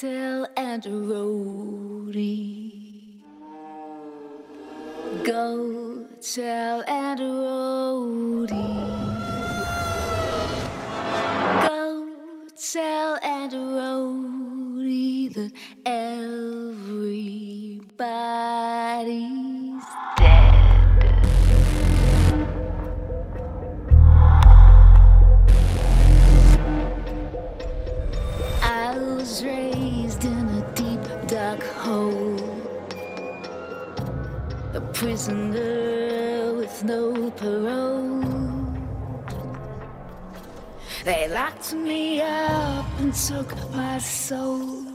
tell Aunt Rhody. Go tell Aunt Rhody. Go tell and a roadie that everybody's A prisoner with no parole. They locked me up and took my soul.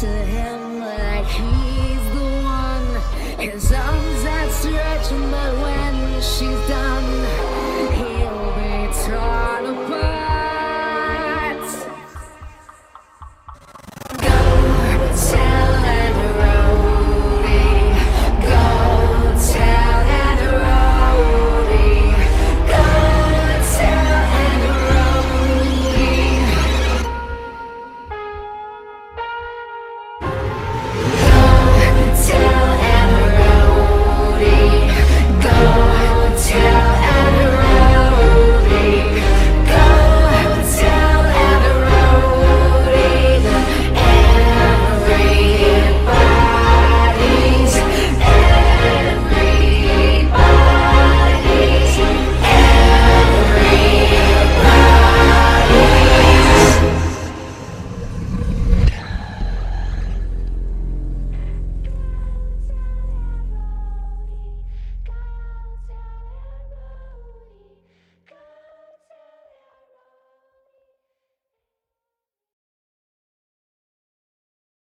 to him like he's the one. His arms outstretched, but when she